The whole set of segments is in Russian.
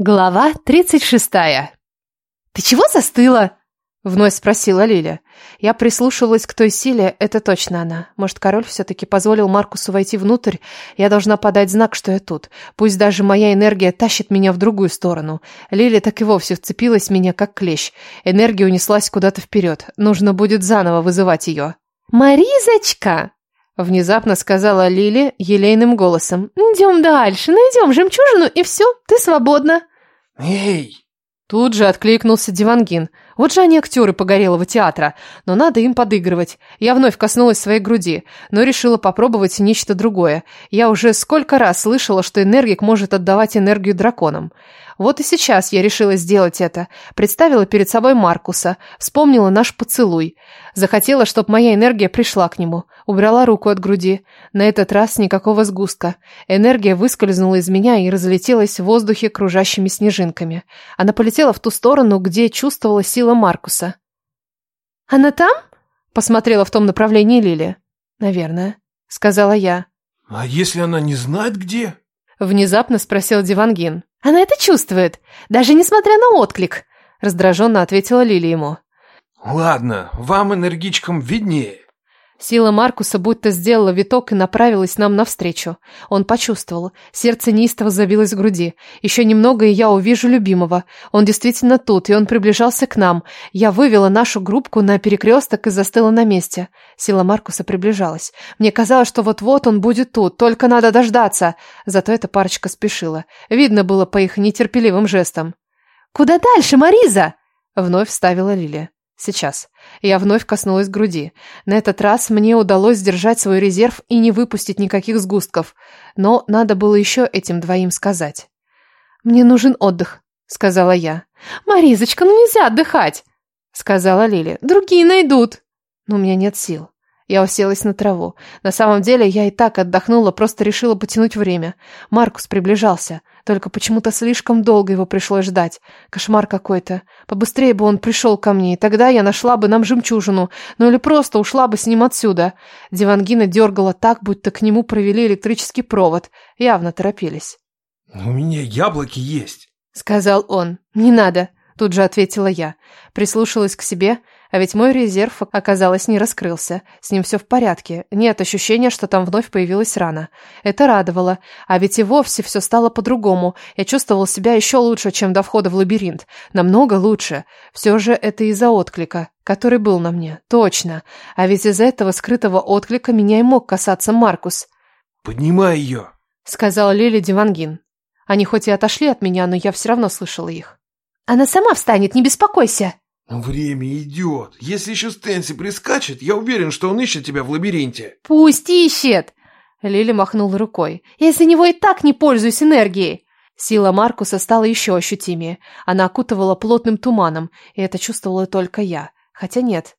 Глава 36. «Ты чего застыла?» — вновь спросила Лиля. Я прислушивалась к той силе, это точно она. Может, король все-таки позволил Маркусу войти внутрь? Я должна подать знак, что я тут. Пусть даже моя энергия тащит меня в другую сторону. Лиля так и вовсе вцепилась в меня, как клещ. Энергия унеслась куда-то вперед. Нужно будет заново вызывать ее. «Маризочка!» Внезапно сказала Лили елейным голосом. «Идем дальше, найдем жемчужину, и все, ты свободна». «Эй!» Тут же откликнулся Дивангин. Вот же они актеры погорелого театра, но надо им подыгрывать. Я вновь коснулась своей груди, но решила попробовать нечто другое. Я уже сколько раз слышала, что энергик может отдавать энергию драконам. Вот и сейчас я решила сделать это. Представила перед собой Маркуса, вспомнила наш поцелуй. Захотела, чтобы моя энергия пришла к нему. Убрала руку от груди. На этот раз никакого сгустка. Энергия выскользнула из меня и разлетелась в воздухе кружащими снежинками. Она полетела в ту сторону, где чувствовала сила Маркуса. «Она там?» – посмотрела в том направлении Лили. «Наверное», – сказала я. «А если она не знает, где?» Внезапно спросил Дивангин. Она это чувствует, даже несмотря на отклик, раздраженно ответила Лили ему. Ладно, вам, энергичкам, виднее. Сила Маркуса будто сделала виток и направилась нам навстречу. Он почувствовал. Сердце неистово забилось в груди. Еще немного, и я увижу любимого. Он действительно тут, и он приближался к нам. Я вывела нашу группку на перекресток и застыла на месте. Сила Маркуса приближалась. Мне казалось, что вот-вот он будет тут, только надо дождаться. Зато эта парочка спешила. Видно было по их нетерпеливым жестам. «Куда дальше, Мариза?» Вновь вставила Лилия. Сейчас. Я вновь коснулась груди. На этот раз мне удалось сдержать свой резерв и не выпустить никаких сгустков. Но надо было еще этим двоим сказать. «Мне нужен отдых», — сказала я. «Маризочка, ну нельзя отдыхать», — сказала Лили. «Другие найдут». «Но у меня нет сил». Я уселась на траву. На самом деле я и так отдохнула, просто решила потянуть время. Маркус приближался. Только почему-то слишком долго его пришлось ждать. Кошмар какой-то. Побыстрее бы он пришел ко мне, и тогда я нашла бы нам жемчужину. Ну или просто ушла бы с ним отсюда. Дивангина дергала так, будто к нему провели электрический провод. Явно торопились. «У меня яблоки есть», — сказал он. «Не надо», — тут же ответила я. Прислушалась к себе — а ведь мой резерв, оказалось, не раскрылся. С ним все в порядке. Нет ощущения, что там вновь появилась рана. Это радовало. А ведь и вовсе все стало по-другому. Я чувствовал себя еще лучше, чем до входа в лабиринт. Намного лучше. Все же это из-за отклика, который был на мне. Точно. А ведь из-за этого скрытого отклика меня и мог касаться Маркус. «Поднимай ее», — сказал Лили Дивангин. Они хоть и отошли от меня, но я все равно слышала их. «Она сама встанет, не беспокойся!» «Время идет. Если еще Стэнси прискачет, я уверен, что он ищет тебя в лабиринте». «Пусть ищет!» Лили махнула рукой. «Я из-за него и так не пользуюсь энергией». Сила Маркуса стала еще ощутимее. Она окутывала плотным туманом, и это чувствовала только я. Хотя нет.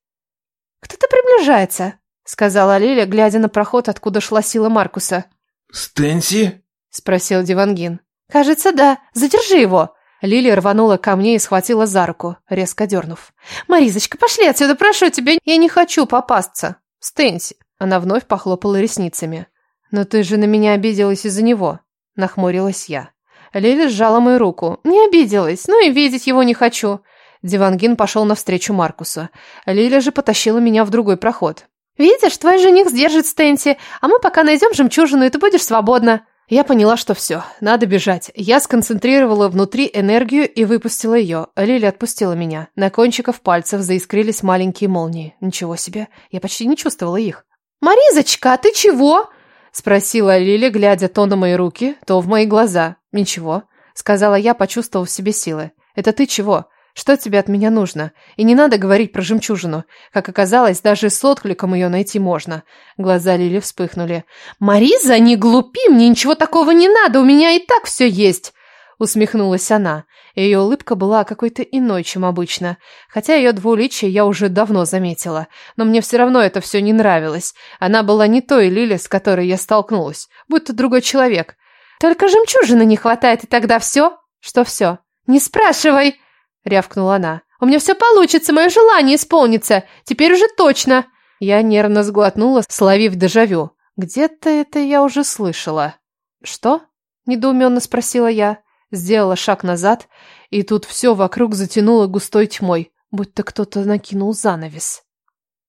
«Кто-то приближается», — сказала Лиля, глядя на проход, откуда шла сила Маркуса. «Стэнси?» — спросил Дивангин. «Кажется, да. Задержи его!» Лилия рванула ко мне и схватила за руку, резко дернув. «Маризочка, пошли отсюда, прошу тебя, я не хочу попасться!» «Стэнси!» Она вновь похлопала ресницами. «Но ты же на меня обиделась из-за него!» Нахмурилась я. Лили сжала мою руку. «Не обиделась, ну и видеть его не хочу!» Дивангин пошел навстречу Маркусу. Лиля же потащила меня в другой проход. «Видишь, твой жених сдержит Стэнси, а мы пока найдем жемчужину, и ты будешь свободна!» Я поняла, что все, надо бежать. Я сконцентрировала внутри энергию и выпустила ее. Лили отпустила меня. На кончиках пальцев заискрились маленькие молнии. Ничего себе, я почти не чувствовала их. «Маризочка, а ты чего?» Спросила Лили, глядя то на мои руки, то в мои глаза. «Ничего», сказала я, почувствовав в себе силы. «Это ты чего?» Что тебе от меня нужно? И не надо говорить про жемчужину. Как оказалось, даже с откликом ее найти можно. Глаза Лили вспыхнули. «Мариза, не глупи, мне ничего такого не надо, у меня и так все есть!» Усмехнулась она. Ее улыбка была какой-то иной, чем обычно. Хотя ее двуличие я уже давно заметила. Но мне все равно это все не нравилось. Она была не той Лили, с которой я столкнулась. Будто другой человек. «Только жемчужины не хватает, и тогда все?» «Что все?» «Не спрашивай!» — рявкнула она. «У меня все получится, мое желание исполнится. Теперь уже точно!» Я нервно сглотнула, словив дежавю. «Где-то это я уже слышала». «Что?» — недоуменно спросила я. Сделала шаг назад, и тут все вокруг затянуло густой тьмой, будто кто-то накинул занавес.